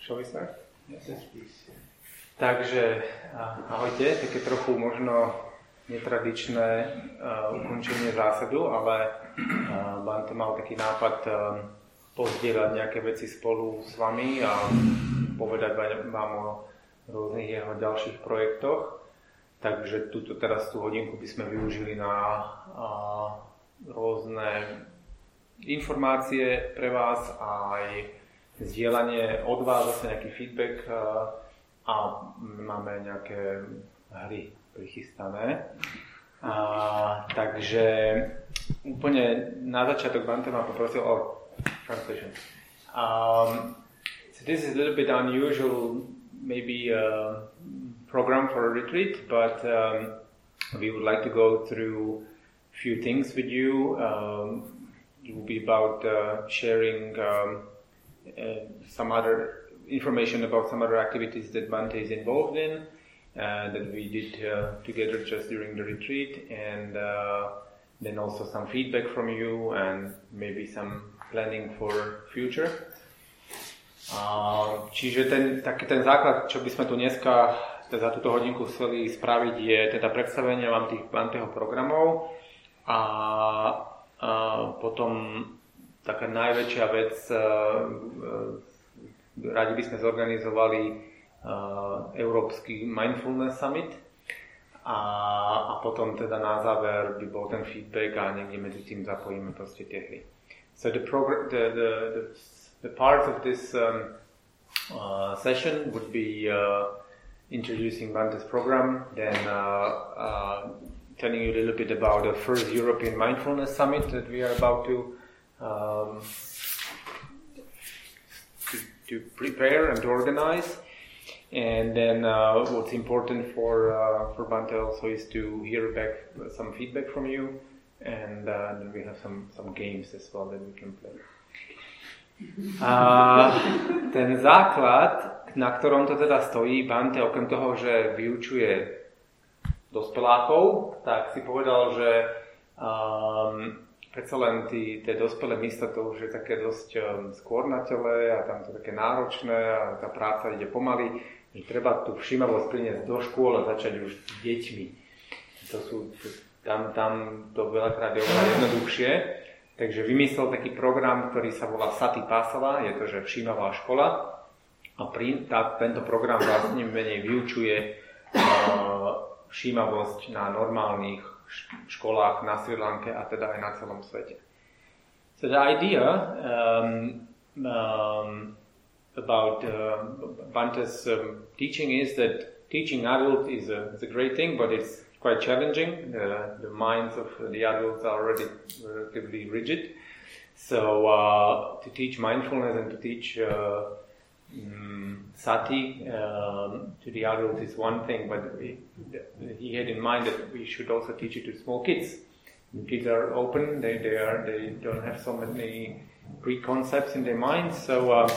Shall we start? Yes, please. Takže ahojte, také trochu možno netradičné uh, ukončenie zásadu, ale uh, Bante mal taký nápad uh, pozdieľať nejaké veci spolu s vami a povedať vám o rôznych jeho ďalších projektoch. Takže túto teraz tú hodinku by sme využili na uh, rôzne informácie pre vás a aj zdieľanie od vás, zase nejaký feedback a máme nejaké hry prichystané. A, takže úplne na začiatok Bante ma poprosil o translation. Um, so this is a little bit unusual, maybe a program for a retreat, but um, we would like to go through a few things with you. Um, it will be about uh, sharing um, uh, some other information about some other activities that Bhante is involved in, uh, that we did uh, together just during the retreat, and uh, then also some feedback from you and maybe some planning for future. Uh, čiže ten, taký ten základ, čo by sme tu dneska za túto hodinku chceli spraviť, je teda predstavenie vám tých Banteho programov a, a potom taká najväčšia vec, radi by sme zorganizovali Európsky Mindfulness Summit a, a potom teda na záver by bol ten feedback a niekde medzi tým zapojíme proste tie hry. So the, progr- the, the, the, the part of this um, uh, session would be uh, introducing Bhante's program, then uh, uh, telling you a little bit about the first European Mindfulness Summit that we are about to um, to, to, prepare and to organize. And then uh, what's important for uh, for Bhante also is to hear back some feedback from you, and uh, then we have some some games as well that we can play. A ten základ, na ktorom to teda stojí, Bhante okrem toho, že vyučuje dospelákov, tak si povedal, že um, predsa len tie dospelé místa to už je také dosť um, skôr na tele a tam to také náročné a tá práca ide pomaly, že treba tú všímavosť priniesť do škôl a začať už s deťmi. To sú, tam, tam to veľakrát je oveľa jednoduchšie. Takže vymyslel taký program, ktorý sa volá Sati Pasala, je to, že všímavá škola. A pri, tá, tento program vlastne menej vyučuje uh, všímavosť na normálnych školách na Sri Lanke a teda aj na celom svete. So the idea um, um, about uh, Bhante's um, teaching is that teaching adults is a, is a great thing, but it's quite challenging. Uh, the minds of the adults are already relatively rigid. So uh, to teach mindfulness and to teach sati um, to the adults is one thing, but he had in mind that we should also teach it to small kids. The kids are open; they they are they don't have so many preconcepts in their minds. So uh,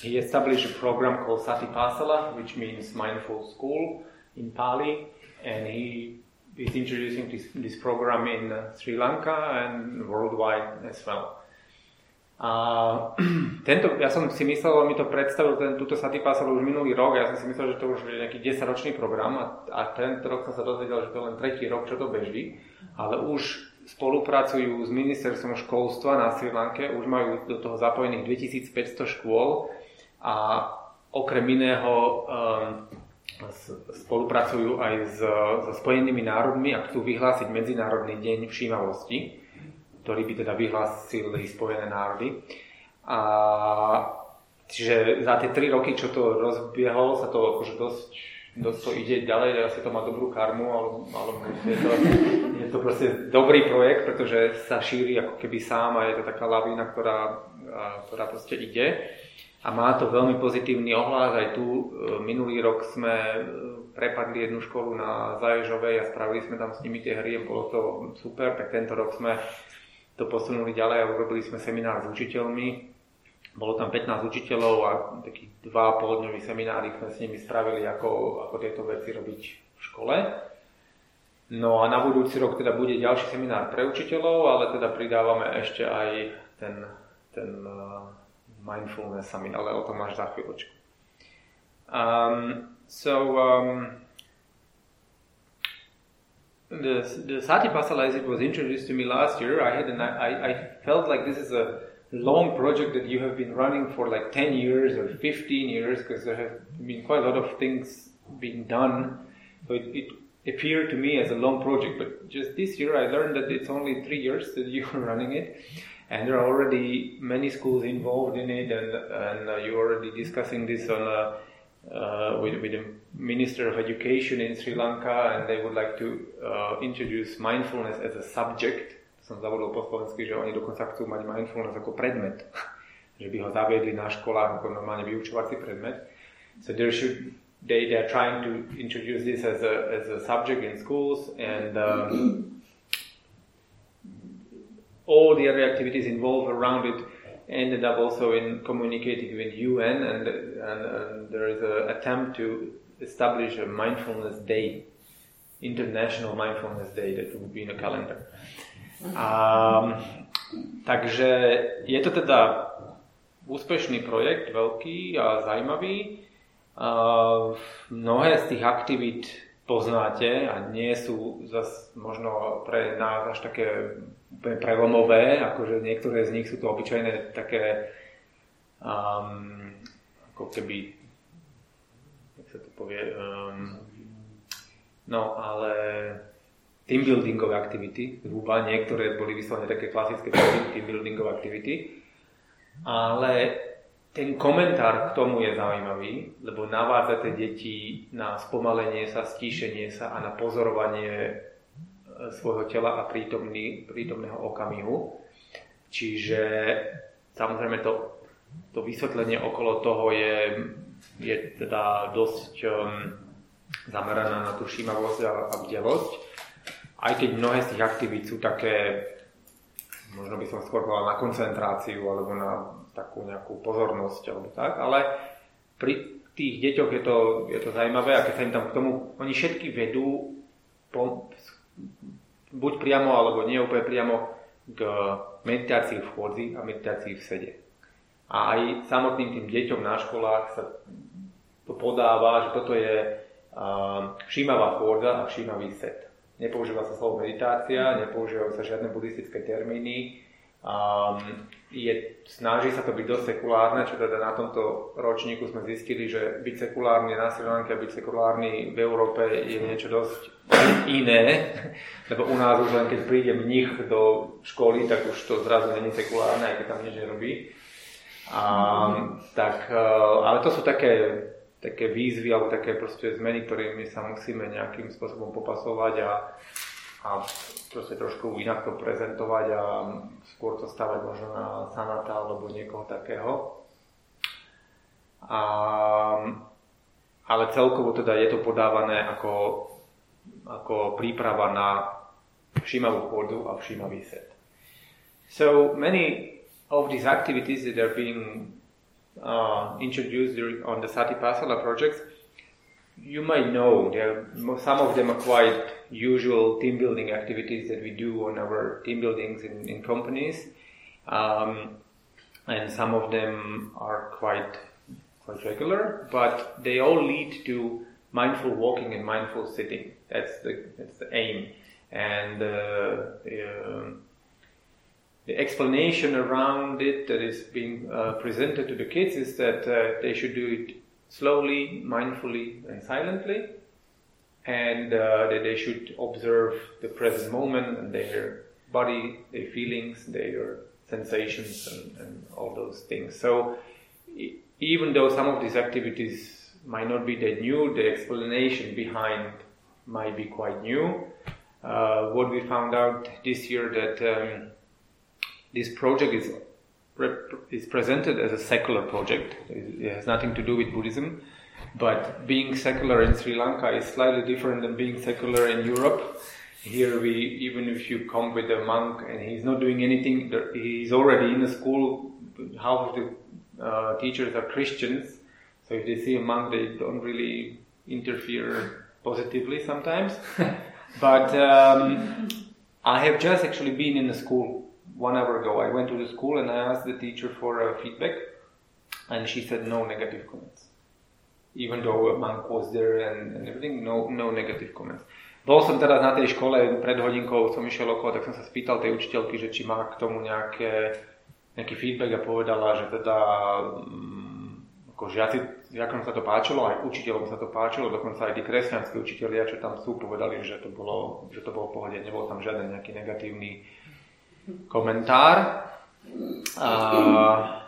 he established a program called Sati Pasala, which means mindful school in Pali, and he is introducing this, this program in uh, Sri Lanka and worldwide as well. A tento, ja som si myslel, on mi to predstavil, ten, túto Satipasal už minulý rok, ja som si myslel, že to už je nejaký 10-ročný program a, a tento rok som sa dozvedel, že to je len tretí rok, čo to beží, ale už spolupracujú s ministerstvom školstva na Sri Lanke, už majú do toho zapojených 2500 škôl a okrem iného um, spolupracujú aj so Spojenými národmi a chcú vyhlásiť Medzinárodný deň všímavosti ktorý by teda vyhlásili Spojené národy. A čiže za tie tri roky, čo to rozbiehol, sa to akože dosť, dosť to ide ďalej, asi to má dobrú karmu, ale, ale je, to, je to proste dobrý projekt, pretože sa šíri ako keby sám a je to taká lavína, ktorá, ktorá proste ide. A má to veľmi pozitívny ohľad. Aj tu e, minulý rok sme e, prepadli jednu školu na Zaježovej a spravili sme tam s nimi tie hry a bolo to super. Tak tento rok sme to posunuli ďalej a urobili sme seminár s učiteľmi. Bolo tam 15 učiteľov a taký 2,5 dňový seminári sme s nimi spravili, ako, ako tieto veci robiť v škole. No a na budúci rok teda bude ďalší seminár pre učiteľov, ale teda pridávame ešte aj ten, ten uh, mindfulness summit, ale o tom až za chvíľočku. Um, so um, the the Satipasala as it was introduced to me last year, I had an, I, I felt like this is a long project that you have been running for like 10 years or 15 years because there have been quite a lot of things being done. So it, it appeared to me as a long project, but just this year I learned that it's only three years that you are running it, and there are already many schools involved in it, and and uh, you're already discussing this on a, uh, with, with the Minister of Education in Sri Lanka, and they would like to uh, introduce mindfulness as a subject. Som zavolil po slovensky, že oni dokonca chcú mať mindfulness ako predmet, že by ho zaviedli na školách ako normálne vyučovací predmet. So there should they they're trying to introduce this as a as a subject in schools and um, all the other activities involved around it ended up also in communicating with UN and and, and there is an attempt to establish a mindfulness day international mindfulness day that would be in a calendar um, takže je to teda úspešný projekt, veľký a zaujímavý. Uh, mnohé z tých aktivít poznáte a nie sú zas možno pre nás až také prelomové, akože niektoré z nich sú to obyčajné také um, ako keby jak sa to povie um, no ale team buildingové aktivity zhruba, niektoré boli vyslovene také klasické team buildingové aktivity ale ten komentár k tomu je zaujímavý, lebo navádza tie deti na spomalenie sa, stíšenie sa a na pozorovanie svojho tela a prítomný, prítomného okamihu. Čiže samozrejme to, to vysvetlenie okolo toho je, je teda dosť um, zamerané na tú všímavosť a, a bdelosť. Aj keď mnohé z tých aktivít sú také, možno by som skôr povedal na koncentráciu alebo na takú nejakú pozornosť alebo tak, ale pri tých deťoch je to, je to zaujímavé a keď sa im tam k tomu, oni všetky vedú po, buď priamo alebo nie úplne priamo k meditácii v chôdzi a meditácii v sede. A aj samotným tým deťom na školách sa to podáva, že toto je všímavá chôdza a všímavý set. Nepoužíva sa slovo meditácia, nepoužívajú sa žiadne buddhistické termíny, Um, je, snaží sa to byť dosť sekulárne, čo teda na tomto ročníku sme zistili, že byť sekulárny na Sri Lanka a byť sekulárny v Európe je niečo dosť iné, lebo u nás už len keď príde mnich do školy, tak už to zrazu není sekulárne, aj keď tam nič nerobí. Um, tak, uh, ale to sú také, také výzvy alebo také proste zmeny, ktorými sa musíme nejakým spôsobom popasovať a a proste trošku inak to prezentovať a skôr to stavať možno na Sanata alebo niekoho takého. A, ale celkovo teda je to podávané ako, ako príprava na všímavú chôdzu a všímavý set. So many of these activities that are being uh, introduced on the Satipasala projects you might know there some of them are quite usual team building activities that we do on our team buildings in, in companies. Um, and some of them are quite quite regular but they all lead to mindful walking and mindful sitting. That's the that's the aim. And uh, the, uh, the explanation around it that is being uh, presented to the kids is that uh, they should do it slowly, mindfully, and silently, and uh, that they should observe the present moment and their body, their feelings, their sensations, and, and all those things. So, even though some of these activities might not be that new, the explanation behind might be quite new. Uh, what we found out this year that um, this project is is presented as a secular project. It has nothing to do with Buddhism, but being secular in Sri Lanka is slightly different than being secular in Europe. Here, we even if you come with a monk and he's not doing anything, he's already in a school. Half of the uh, teachers are Christians, so if they see a monk, they don't really interfere positively sometimes. but um, I have just actually been in a school one hour ago. I went to the school and I asked the teacher for uh, feedback, and she said no negative comments. even though a monk was there and, and everything, no, no negative comments. Bol som teraz na tej škole, pred hodinkou som išiel okolo, tak som sa spýtal tej učiteľky, že či má k tomu nejaké, nejaký feedback a povedala, že teda um, ako žiaci, žiakom sa to páčilo, aj učiteľom sa to páčilo, dokonca aj tí kresťanskí učiteľia, čo tam sú, povedali, že to bolo, že to bolo v pohode, nebol tam žiaden nejaký negatívny komentár. Uh,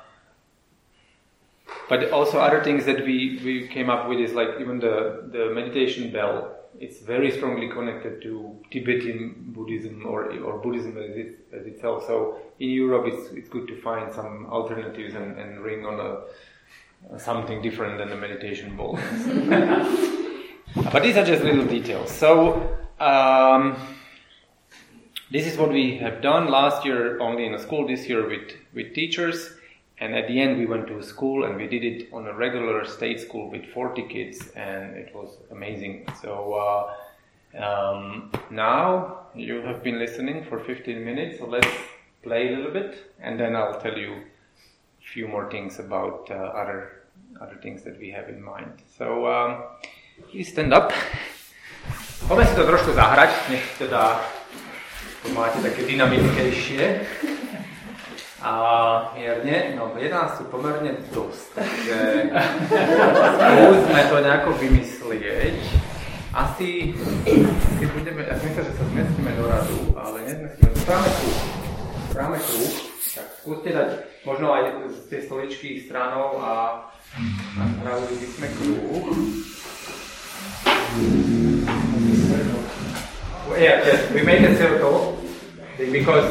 but also other things that we, we came up with is like even the, the meditation bell. It's very strongly connected to Tibetan Buddhism or, or Buddhism as, it, as itself. So in Europe, it's, it's good to find some alternatives and, and ring on a, something different than the meditation bell. but these are just little details. So um, this is what we have done last year only in a school, this year with, with teachers. And at the end, we went to a school and we did it on a regular state school with 40 kids, and it was amazing. So uh, um, now you have been listening for 15 minutes, so let's play a little bit, and then I'll tell you a few more things about uh, other other things that we have in mind. So um, you stand up. Poďme si to trošku zahrať, nech teda máte také dynamickejšie. a mierne, no je nás tu pomerne dosť, takže skúsme to nejako vymyslieť. Asi, si budeme, ja myslím, že sa zmestíme do radu, ale nezmestíme, správame kruh. Správame kruh, tak skúste dať možno aj z tej stoličky stranou a, spravili by sme kruh. Yeah, yes, we made a circle because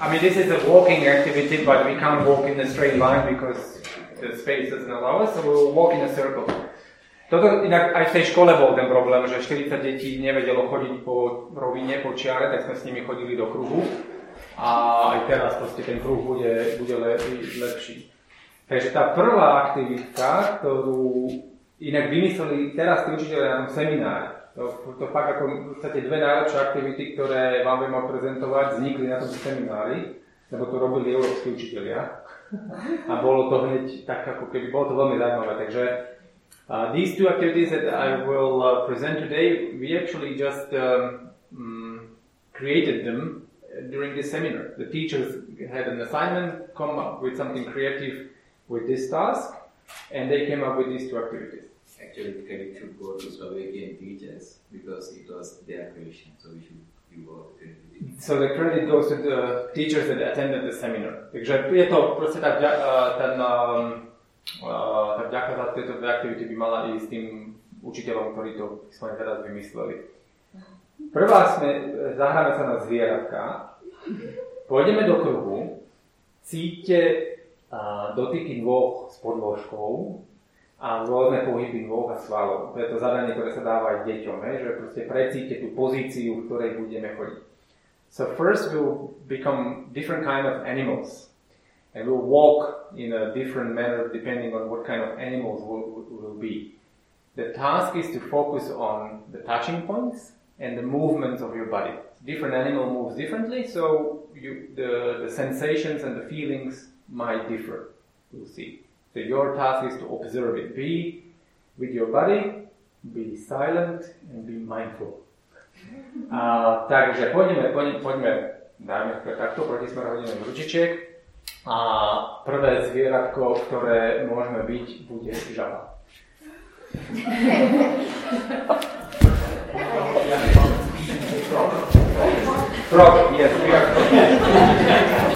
I mean, this is a walking activity, but we can't walk in a straight line because the space doesn't allow us, so we'll walk in a circle. Toto inak aj v tej škole bol ten problém, že 40 detí nevedelo chodiť po rovine, po čiare, tak sme s nimi chodili do kruhu. A aj teraz proste ten kruh bude, bude le, lepší. Takže tá prvá aktivita, ktorú inak vymysleli teraz tí učiteľe na tom seminári, to, fakt ako v podstate dve najlepšie aktivity, ktoré vám viem prezentovať, vznikli na tom seminári, lebo to robili európsky učiteľia. A bolo to hneď tak, ako keby, bolo to veľmi zaujímavé. Takže uh, these two activities that I will uh, present today, we actually just um, um, created them during this seminar. The teachers had an assignment, come up with something creative with this task, and they came up with these two activities actually credit should go to Slovakian teachers because it was their creation, so we should give all the credit. So the credit goes to the teachers that attended the seminar. Takže je to proste tá, ten, um, tá vďaka za tieto dve aktivity by mala ísť tým učiteľom, ktorí to sme teraz vymysleli. Prvá sme, zahráme sa na zvieratka, pôjdeme do kruhu, cíte dotyky dvoch s podložkou, a rôzne pohyby nôh a svalov. To je to zadanie, ktoré sa dáva aj deťom, že proste precíte tú pozíciu, v ktorej budeme chodiť. So first we'll become different kind of animals. And we'll walk in a different manner depending on what kind of animals we'll, we'll be. The task is to focus on the touching points and the movements of your body. Different animal moves differently, so you, the, the sensations and the feelings might differ. We'll see. So your task is to observe it. Be with your body, be silent and be mindful. A, takže poďme, poďme, poďme dajme takto proti smeru hodíme ručičiek. A prvé zvieratko, ktoré môžeme byť, bude žaba. Frog, yes, we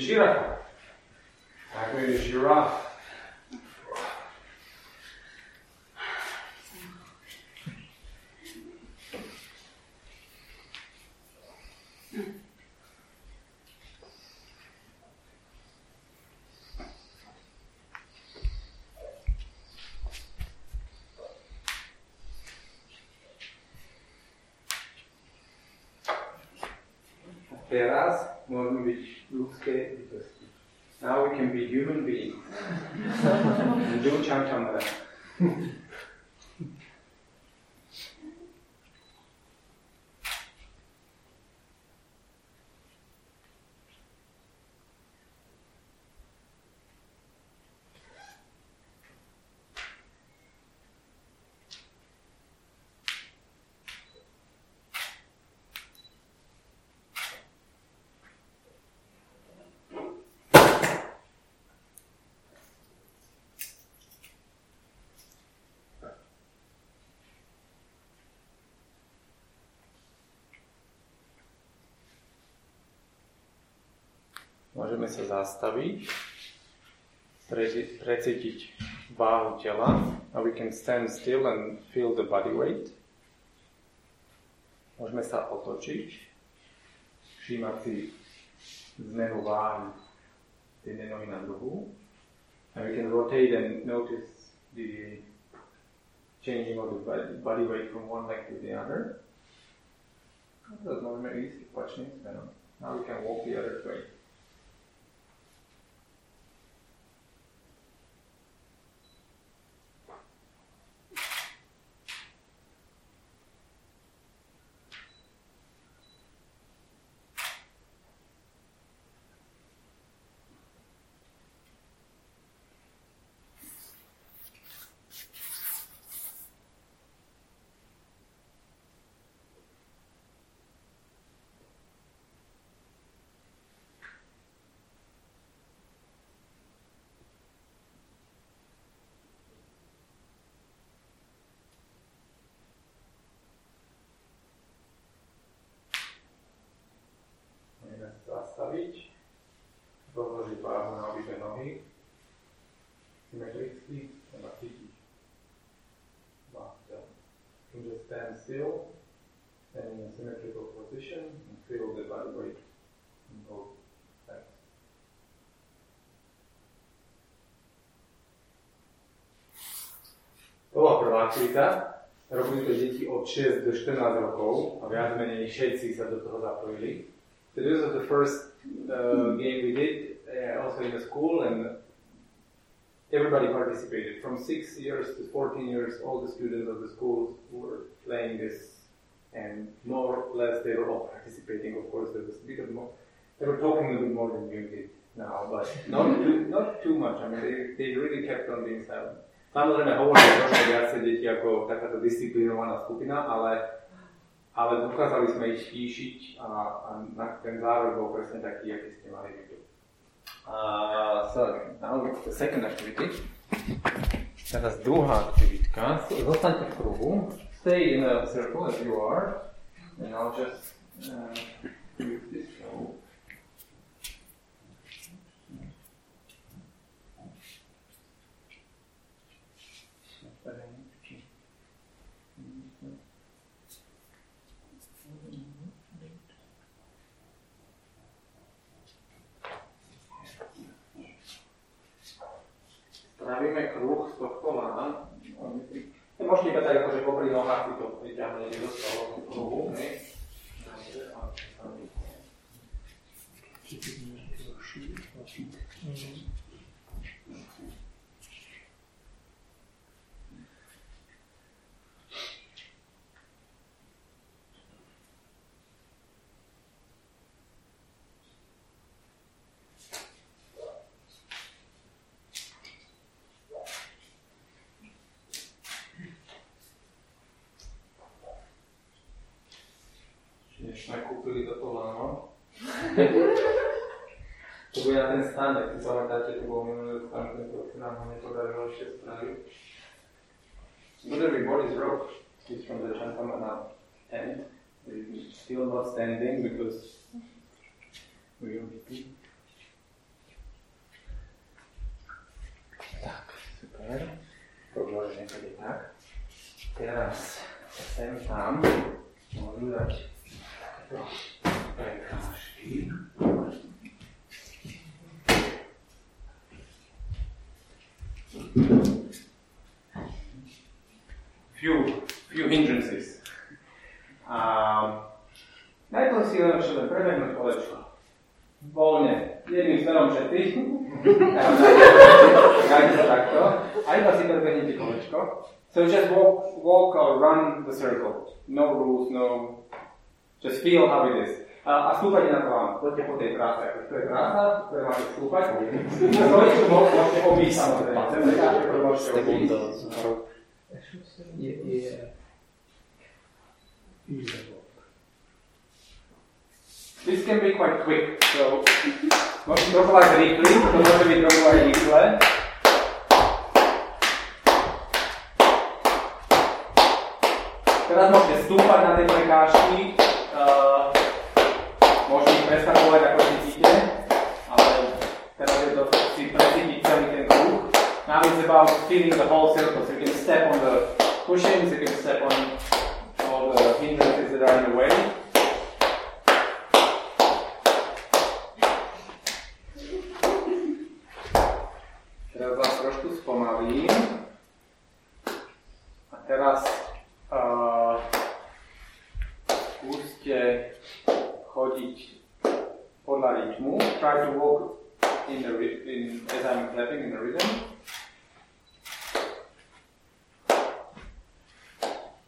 girafa. Tá com girafa. Terás byť ľudské bytosti. Now we can be human beings. and do cham cham Môžeme sa zastaviť, precítiť váhu tela a we can stand still and feel the body weight. Môžeme sa otočiť, všímať si zmenu váhy jednej nohy na druhú. And we can rotate and notice the changing of the body weight from one leg to the other. To môžeme ísť opačným smerom. Now we can walk the other way. zastaviť, rozložiť váhu na obidve nohy, symetricky treba cítiť váhu You can just stand still and in a symmetrical position and feel the body weight in both legs. To bola prvá aktivita. Robili to deti od 6 do 14 rokov a viac menej všetci sa do toho zapojili. So this was the first uh, game we did, uh, also in the school, and everybody participated. From six years to 14 years, all the students of the school were playing this, and more or less they were all participating. Of course, there was a bit of more. They were talking a bit more than you did now, but not too, not too much. I mean, they, they really kept on being silent. Samozrejme, hovorili trošku viacej deti ako takáto disciplinovaná skupina, ale ale dokázali sme ich stíšiť a, a ten záver bol presne taký, aký ste mali vy. Uh, so, now the second activity. Teraz druhá aktivitka. Zostaňte v kruhu. Stay in a circle as you are. And I'll just uh, utekať tak akože popri nohách, to vyťahne niekto z toho. To był ja ten stan, jak pamiętacie, to było minulego każdego roku, nam nie podarzyło się sprawić. But the is rope. It's from the Chantamana end. It's still not standing because we are beaten. Tak, super. Położę sobie tak. Teraz jestem tam. Mogę dać. Proszę. few, few hindrances. Um, najpozitívne, čo to prebehnú kolečko. Voľne, jedným smerom všetci. Takto. A iba si prebehnete kolečko. So just walk, walk or run the circle. No rules, no... Just feel how it is. Uh a stúpajte na plán, poďte po tej práce. To je práca, to je máte stúpať. To môžete obísť samozrejme. Môžete obísť je, je This can be quite quick, so môžem trochu aj rýchly, to môže byť trochu aj rýchle. Teraz môžete stúpať na tie prekážky, uh, môžete ich preskakovať ako cítite, ale teraz je to si kruh. Now it's about feeling the whole circle, so you can step on the cushions, you can step on all the hindrances that are in the way. Teraz vás trošku spomalím. A teraz uh, skúste chodiť podľa rytmu. Try to walk in the in, as I'm clapping in the rhythm.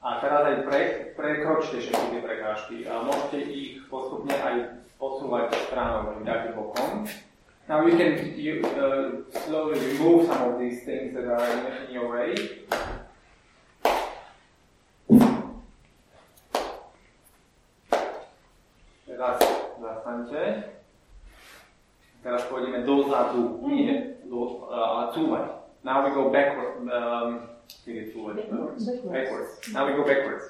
A teraz aj pre, prekročte všetky tie prekážky a môžete ich postupne aj posúvať stranou, dáte bokom. Now you can you, uh, slowly remove some of these things that are in, in your way. Teraz zastaňte. Teraz pôjdeme dozadu, nie, do, uh, cúvať. Now we go backward. Um, I think it's forward. Backwards. backwards. Now we go backwards.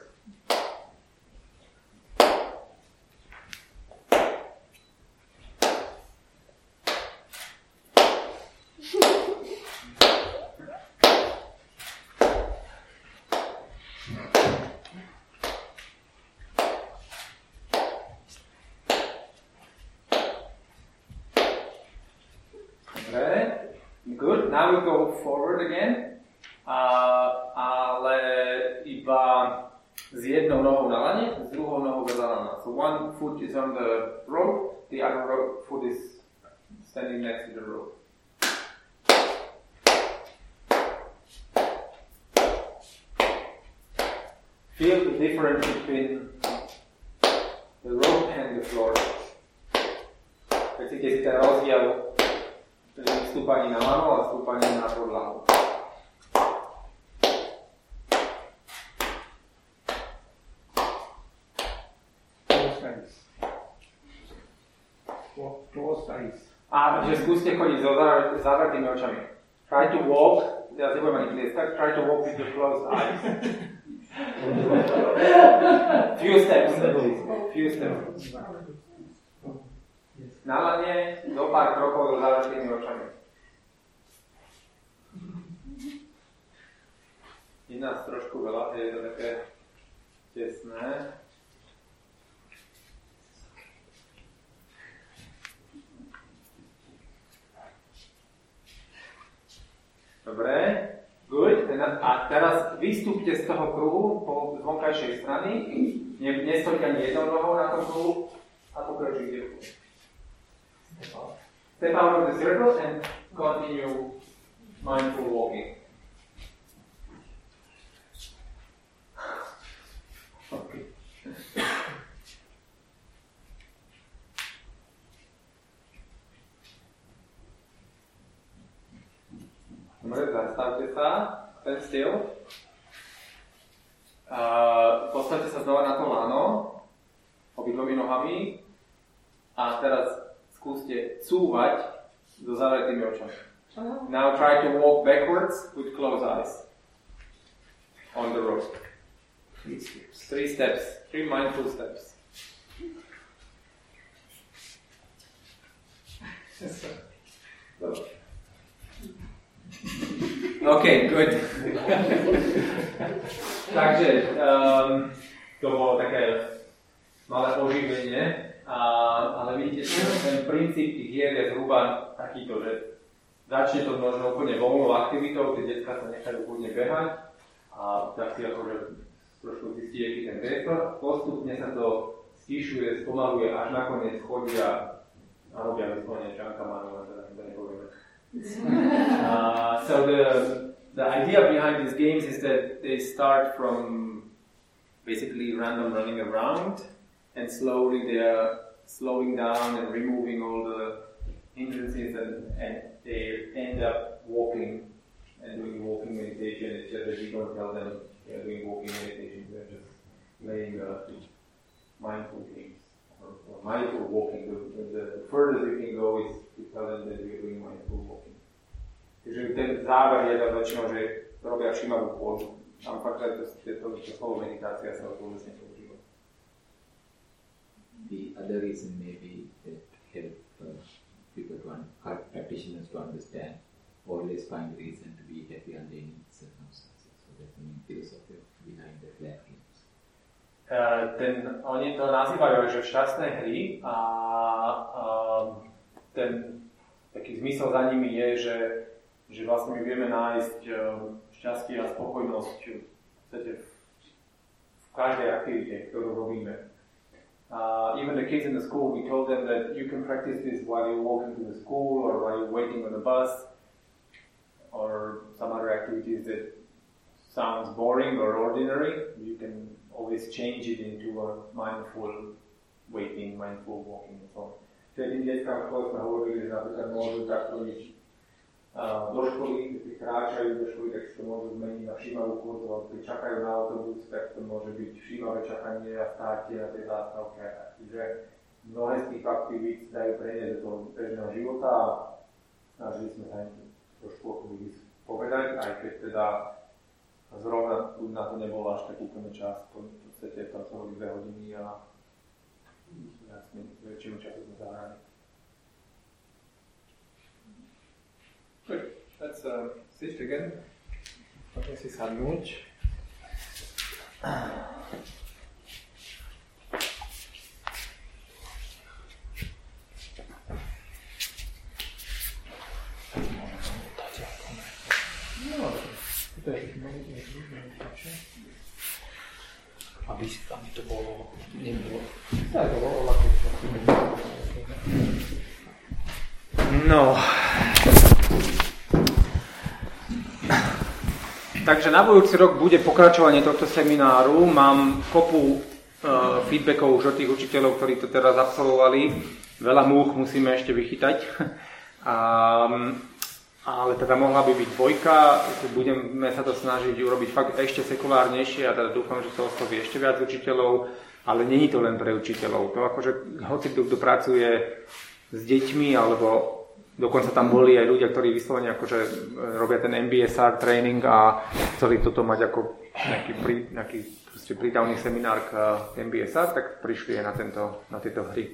Dobre. Good. Now we go forward again. Uh, ale iba jednou nohou na s druhou nohou vedľa lana. So one foot is on the rope, the other foot is standing next to the rope. Feel the difference between the rope and the floor. Si rozdiel stúpaní na lano a stúpaní na podlahu. A že skúste chodiť so zavr- zavretými očami. Try to walk, teraz nebudem ani tlieskať, try to walk with your closed eyes. Few steps, few steps. Na lane do pár krokov so zavretými očami. Je nás trošku veľa, je to také tesné. Dobre, good. A teraz vystúpte z toho kruhu po z vonkajšej strany, ne, nestojte ani jednou nohou na tom kruhu a pokračujte. Step out of the circle and continue mindful walking. Okay. Dobre, zastavte sa, ten styl. Uh, postavte sa znova na to lano, obidvomi nohami a teraz skúste cúvať so zavretými očami. Now try to walk backwards with closed eyes on the rope. Three steps. Three steps, three mindful steps. OK, good. Takže um, to bolo také malé oživenie, a, ale vidíte, ten princíp tých hier je zhruba takýto, že začne to možno úplne voľnou aktivitou, tie detská sa nechajú úplne behať a tak si akože trošku zistí, aký ten priestor. Postupne sa to stišuje, spomaluje, až nakoniec chodia hope you vyslovene Čanka Manu, ale teda to nepovieme. uh, so the, the idea behind these games is that they start from basically random running around and slowly they are slowing down and removing all the hindrances and, and they end up walking and doing walking meditation. It's just that we don't tell them they're doing walking meditation, they're just playing uh, mindful games or, or mindful walking. The, the, the furthest you can go is to tell them that you're doing mindful walking. Robia všímavú pôdu. Tam fakt, že to, to, to, slovo meditácia sa nepoužíva. The other reason may be that help uh, people to un- practitioners to understand always find reason to be happy under any circumstances. So that's the main philosophy behind the flat games. Uh, ten, oni to nazývajú, že šťastné hry a uh, ten taký zmysel za nimi je, že, že vlastne my vieme nájsť uh, šťastie a spokojnosť v, v každej aktivite, ktorú robíme. Uh, even the kids in the school, we told them that you can practice this while you're walking to the school or while you're waiting on the bus or some other activities that sounds boring or ordinary. You can always change it into a mindful waiting, mindful walking and so on. V škole sme hovorili, že napríklad môžu takto ísť uh, do školy, keď kráčajú do školy, tak si to môžu zmeniť na všímavú kurzu, alebo keď čakajú na autobus, tak to môže byť všímavé čakanie a státie na tej zástavke. Čiže mnohé z tých aktivít dajú preniesť do toho bežného života a snažili sme sa trošku povedať, aj keď teda zrovna na to nebol až tak úplne čas, v podstate tam sa dve hodiny a väčšinu času sme zahrali. Let's uh, sit again. Poďme si sadnúť. Aby, to bolo, nebolo. Tak, bolo. No. Takže na budúci rok bude pokračovanie tohto semináru. Mám kopu uh, feedbackov už od tých učiteľov, ktorí to teraz absolvovali. Veľa múch musíme ešte vychytať. Um, ale teda mohla by byť dvojka, budeme sa to snažiť urobiť fakt ešte sekulárnejšie a teda dúfam, že to osloví ešte viac učiteľov, ale není to len pre učiteľov. To akože hoci kto pracuje s deťmi, alebo dokonca tam boli aj ľudia, ktorí vyslovene akože robia ten MBSR training a chceli toto mať ako nejaký, prí, nejaký prídavný seminár k MBSR, tak prišli aj na, tento, na tieto hry.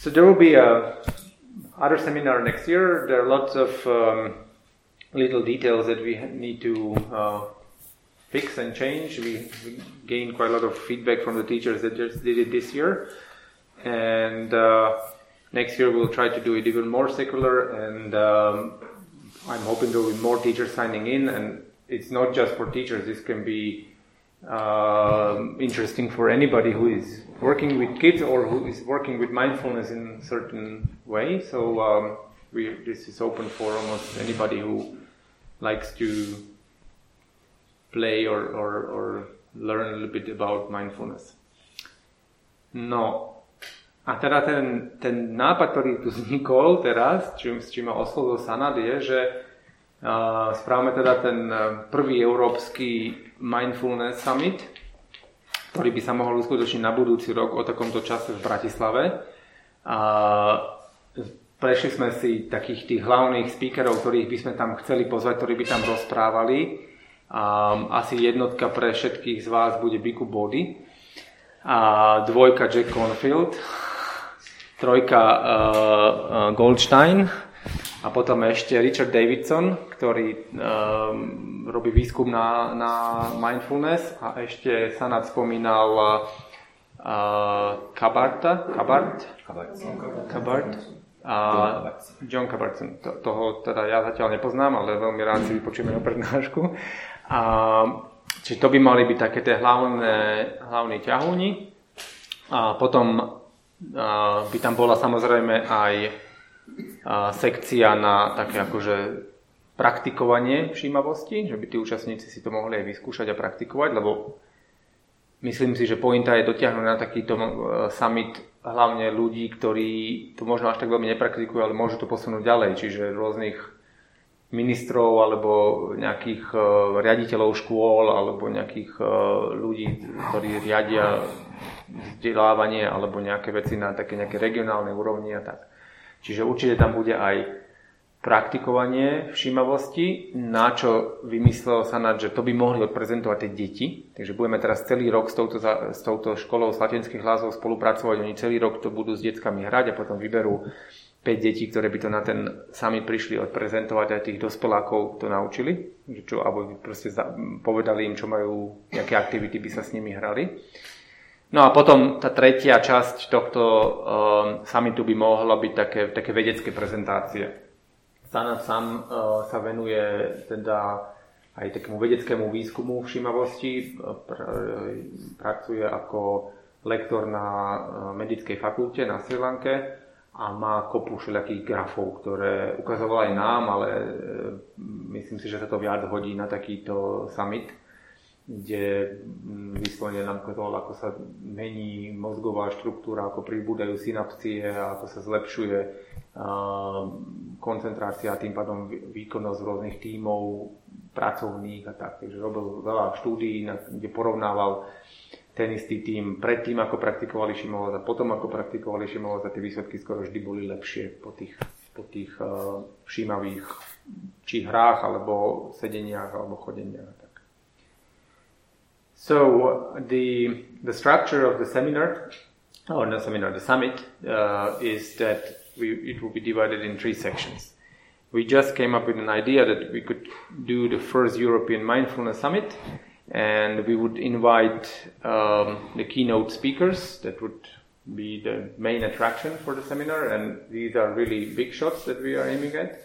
So there will be a other seminar next year. There are lots of um, little details that we need to uh, fix and change. We, we, gained quite a lot of feedback from the teachers that just did it this year, and uh, next year we'll try to do it even more secular. And um, I'm hoping there will be more teachers signing in. And it's not just for teachers. This can be uh, interesting for anybody who is working with kids or who is working with mindfulness in a certain way. So um, we, this is open for almost anybody who likes to play or, or, or learn a little bit about mindfulness. No, a teda ten, ten nápad, ktorý tu vznikol teraz, čím, s čím ma oslovil Sanad, je, že uh, správame teda ten prvý európsky Mindfulness Summit, ktorý by sa mohol uskutočniť na budúci rok o takomto čase v Bratislave. A prešli sme si takých tých hlavných speakerov, ktorých by sme tam chceli pozvať, ktorí by tam rozprávali. Um, asi jednotka pre všetkých z vás bude Biku Body, a dvojka Jack Confield, trojka uh, uh, Goldstein a potom ešte Richard Davidson, ktorý um, robí výskum na, na mindfulness a ešte sa nad spomínal uh, Kabarta, Kabart, Kabart, a John Kabartson. To, toho teda ja zatiaľ nepoznám, ale veľmi rád si vypočujeme jeho prednášku. A, čiže to by mali byť také tie hlavné, hlavní ťahúni. A potom by tam bola samozrejme aj sekcia na také akože praktikovanie všímavosti, že by tí účastníci si to mohli aj vyskúšať a praktikovať, lebo myslím si, že pointa je dotiahnuť na takýto uh, summit hlavne ľudí, ktorí to možno až tak veľmi nepraktikujú, ale môžu to posunúť ďalej, čiže rôznych ministrov alebo nejakých uh, riaditeľov škôl alebo nejakých uh, ľudí, ktorí riadia vzdelávanie alebo nejaké veci na také nejaké regionálnej úrovni a tak. Čiže určite tam bude aj praktikovanie všímavosti, na čo vymyslel Sanat, že to by mohli odprezentovať tie deti. Takže budeme teraz celý rok s touto, s touto školou z latinských hlasov spolupracovať. Oni celý rok to budú s deckami hrať a potom vyberú 5 detí, ktoré by to na ten sami prišli odprezentovať aj tých dospelákov to naučili. Čo, alebo proste povedali im, čo majú, aké aktivity by sa s nimi hrali. No a potom tá tretia časť tohto um, summitu by mohla byť také, také vedecké prezentácie Sanat sám uh, sa venuje teda aj takému vedeckému výskumu všímavosti. Pr- pracuje ako lektor na medickej fakulte na Sri Lanke a má kopu všelijakých grafov, ktoré ukazoval aj nám, ale myslím si, že sa to viac hodí na takýto summit, kde mm, vyslovene nám ukazoval, ako sa mení mozgová štruktúra, ako pribúdajú synapsie, ako sa zlepšuje koncentrácia a tým pádom výkonnosť rôznych tímov, pracovných a tak. Takže robil veľa štúdií, kde porovnával ten istý tým predtým, ako praktikovali šimovosť a potom, ako praktikovali šimovosť a tie výsledky skoro vždy boli lepšie po tých, po tých uh, všímavých či hrách, alebo sedeniach, alebo chodeniach. So the, the structure of the seminar, or not seminar, the summit, uh, is that we, it will be divided in three sections. We just came up with an idea that we could do the first European Mindfulness Summit, and we would invite um, the keynote speakers that would be the main attraction for the seminar, and these are really big shots that we are aiming at.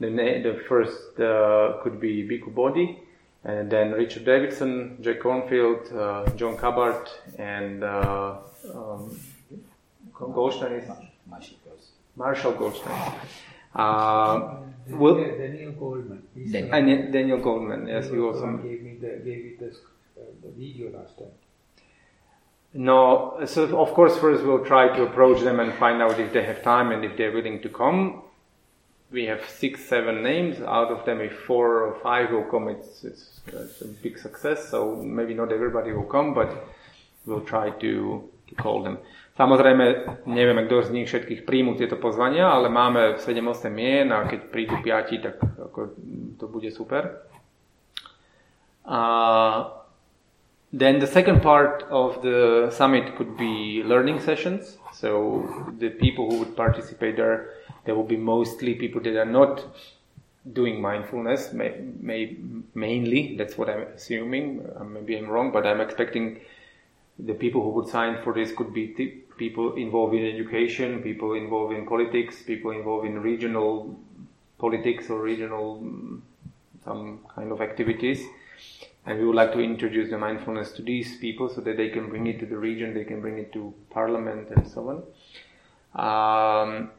The, na- the first uh, could be Bhikkhu Bodhi, and then Richard Davidson, Jay Kornfield, uh, John Cabart, and uh, um, Goldstein is Marshall Goldstein. Uh, will, Daniel Goleman. Daniel. Daniel Goleman, yes, he also gave me the, gave me this, uh, the video last time. No, so of course, first we'll try to approach them and find out if they have time and if they're willing to come. We have six, seven names. Out of them, if four or five will come, it's, it's, it's a big success. So maybe not everybody will come, but we'll try to, to call them. Samozrejme, nevieme, kto z nich všetkých príjmu tieto pozvania, ale máme 7-8 mien a keď prídu 5, tak ako, to bude super. Uh, then the second part of the summit could be learning sessions. So the people who would participate there, there will be mostly people that are not doing mindfulness, may, may, mainly. That's what I'm assuming. Uh, maybe I'm wrong, but I'm expecting the people who would sign for this could be t- people involved in education, people involved in politics, people involved in regional politics or regional mm, some kind of activities. And we would like to introduce the mindfulness to these people so that they can bring it to the region, they can bring it to parliament and so on. Um,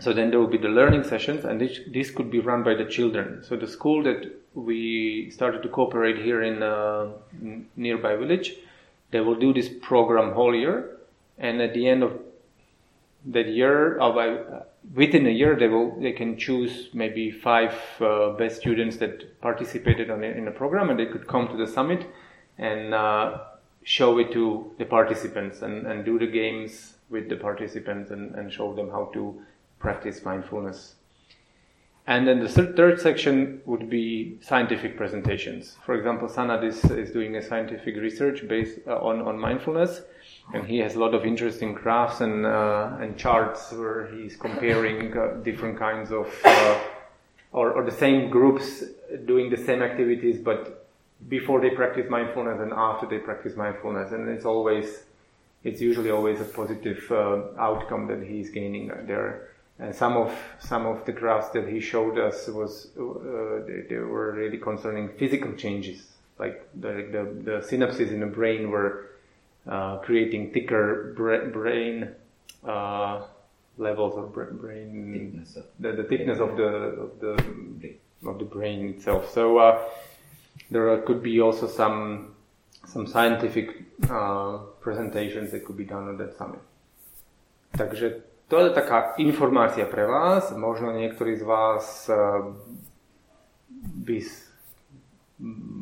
so then there will be the learning sessions, and this, this could be run by the children. So the school that we started to cooperate here in a nearby village, they will do this program whole year, and at the end of that year, uh, within a year, they will they can choose maybe five uh, best students that participated on in the program, and they could come to the summit and uh, show it to the participants and, and do the games with the participants and, and show them how to practice mindfulness. And then the third section would be scientific presentations. For example, Sanad is, is doing a scientific research based uh, on, on mindfulness, and he has a lot of interesting graphs and, uh, and charts where he's comparing uh, different kinds of, uh, or, or the same groups doing the same activities, but before they practice mindfulness and after they practice mindfulness. And it's always, it's usually always a positive uh, outcome that he's gaining there. And some of some of the graphs that he showed us was uh, they, they, were really concerning physical changes, like the the, the synapses in the brain were uh, creating thicker bra- brain uh, levels of bra- brain Thickness of the, the thickness of the of the of the brain itself. So uh, there are- could be also some some scientific uh, presentations that could be done on that summit. Takže to je taká informácia pre vás. Možno niektorí z vás uh, by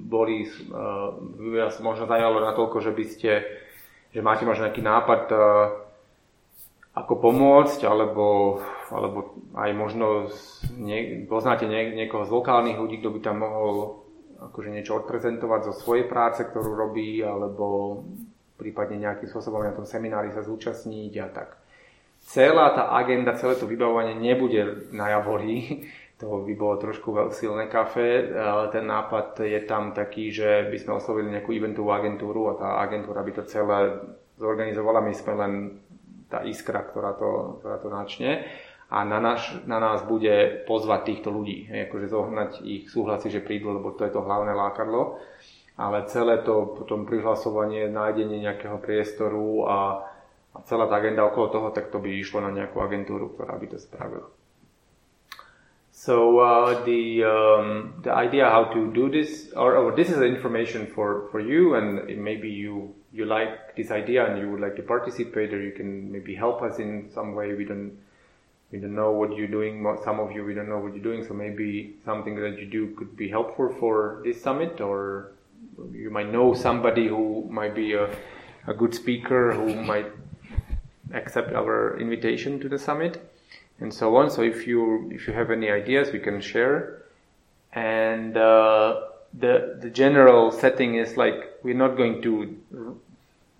boli, by vás možno zajalo natoľko, že by ste, že máte možno nejaký nápad uh, ako pomôcť, alebo, alebo aj možno poznáte nie, niekoho z lokálnych ľudí, kto by tam mohol akože niečo odprezentovať zo svojej práce, ktorú robí, alebo prípadne nejakým spôsobom na tom seminári sa zúčastniť a tak. Celá tá agenda, celé to vybavovanie nebude na Javori, to by bolo trošku veľ- silné kafe, ale ten nápad je tam taký, že by sme oslovili nejakú eventovú agentúru a tá agentúra by to celé zorganizovala, my sme len tá iskra, ktorá to, ktorá to načne. A na, naš, na nás bude pozvať týchto ľudí, akože zohnať ich súhlasy, že prídu, lebo to je to hlavné lákadlo, ale celé to potom prihlasovanie, nájdenie nejakého priestoru a, a celá tá agenda okolo toho, tak to by išlo na nejakú agentúru, ktorá by to spravila. So uh, the um, the idea how to do this, or, or this is information for, for you, and maybe you you like this idea and you would like to participate, or you can maybe help us in some way. We don't we don't know what you're doing. Some of you we don't know what you're doing, so maybe something that you do could be helpful for this summit, or you might know somebody who might be a a good speaker who might accept our invitation to the summit and so on. So if you if you have any ideas, we can share. And uh, the the general setting is like we're not going to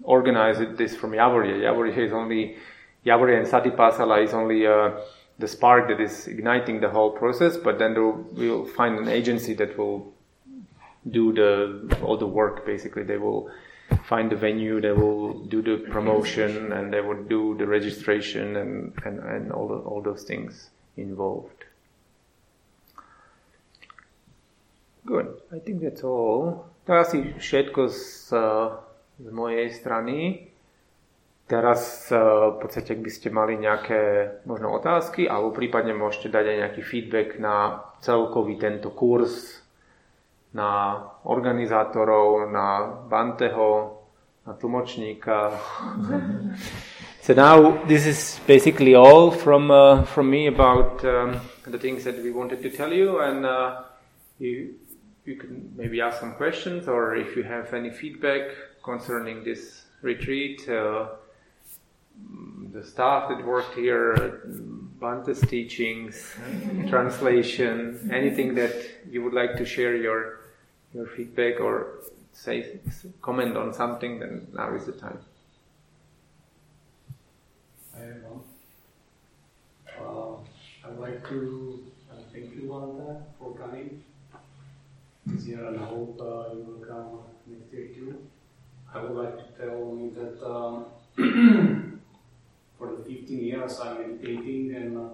organize it, this from Yavoria. Yavoria is only Yavoria and Sati Pasala is only uh, the spark that is igniting the whole process. But then we'll find an agency that will do the all the work. Basically, they will find the venue, they will do the promotion, and they will do the registration and and, and all the, all those things involved. Good. I think that's all. To asi všetko z, uh, z mojej strany. Teraz uh, v podstate, ak by ste mali nejaké možno otázky, alebo prípadne môžete dať aj nejaký feedback na celkový tento kurz, na organizátorov, na Banteho, na tlmočníka. so now this is basically all from uh, from me about um, the things that we wanted to tell you, and uh, you you can maybe ask some questions, or if you have any feedback concerning this retreat. Uh, the staff that worked here, Bhante's teachings, translation, anything that you would like to share your your feedback or say comment on something, then now is the time. Everyone. Uh, I'd like to uh, thank you, Wanda, for coming this year, and I hope uh, you will come next year too. I would like to tell you that um, for the 15 years I'm meditating and uh,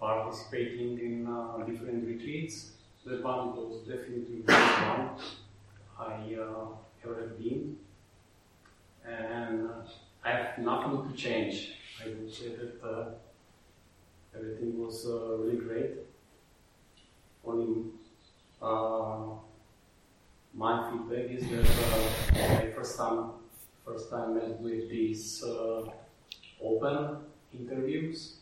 participating in uh, different retreats. That one was definitely the best one I uh, ever been. And uh, I have nothing to change. I would say that uh, everything was uh, really great. Only uh, my feedback is that uh, I first time first time met with these uh, open interviews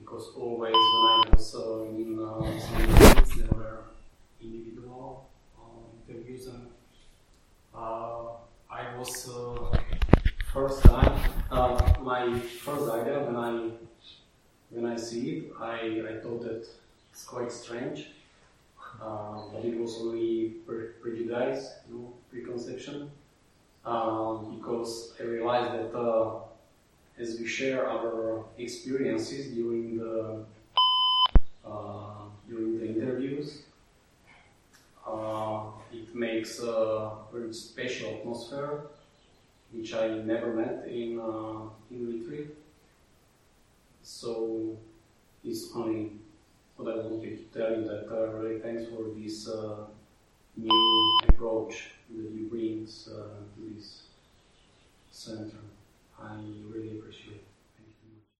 because always when I was uh, in uh, some individual interviews and I was uh, first time uh, my first idea when I when I see it I, I thought that it's quite strange uh, but it was only pre- prejudice you know, preconception. Um, because I realized that uh, as we share our experiences during the uh, during the interviews, uh, it makes a very special atmosphere, which I never met in uh, in retreat. So it's only what I wanted to tell you that uh, really thanks for this uh, new approach that you bring uh, to this center. I really appreciate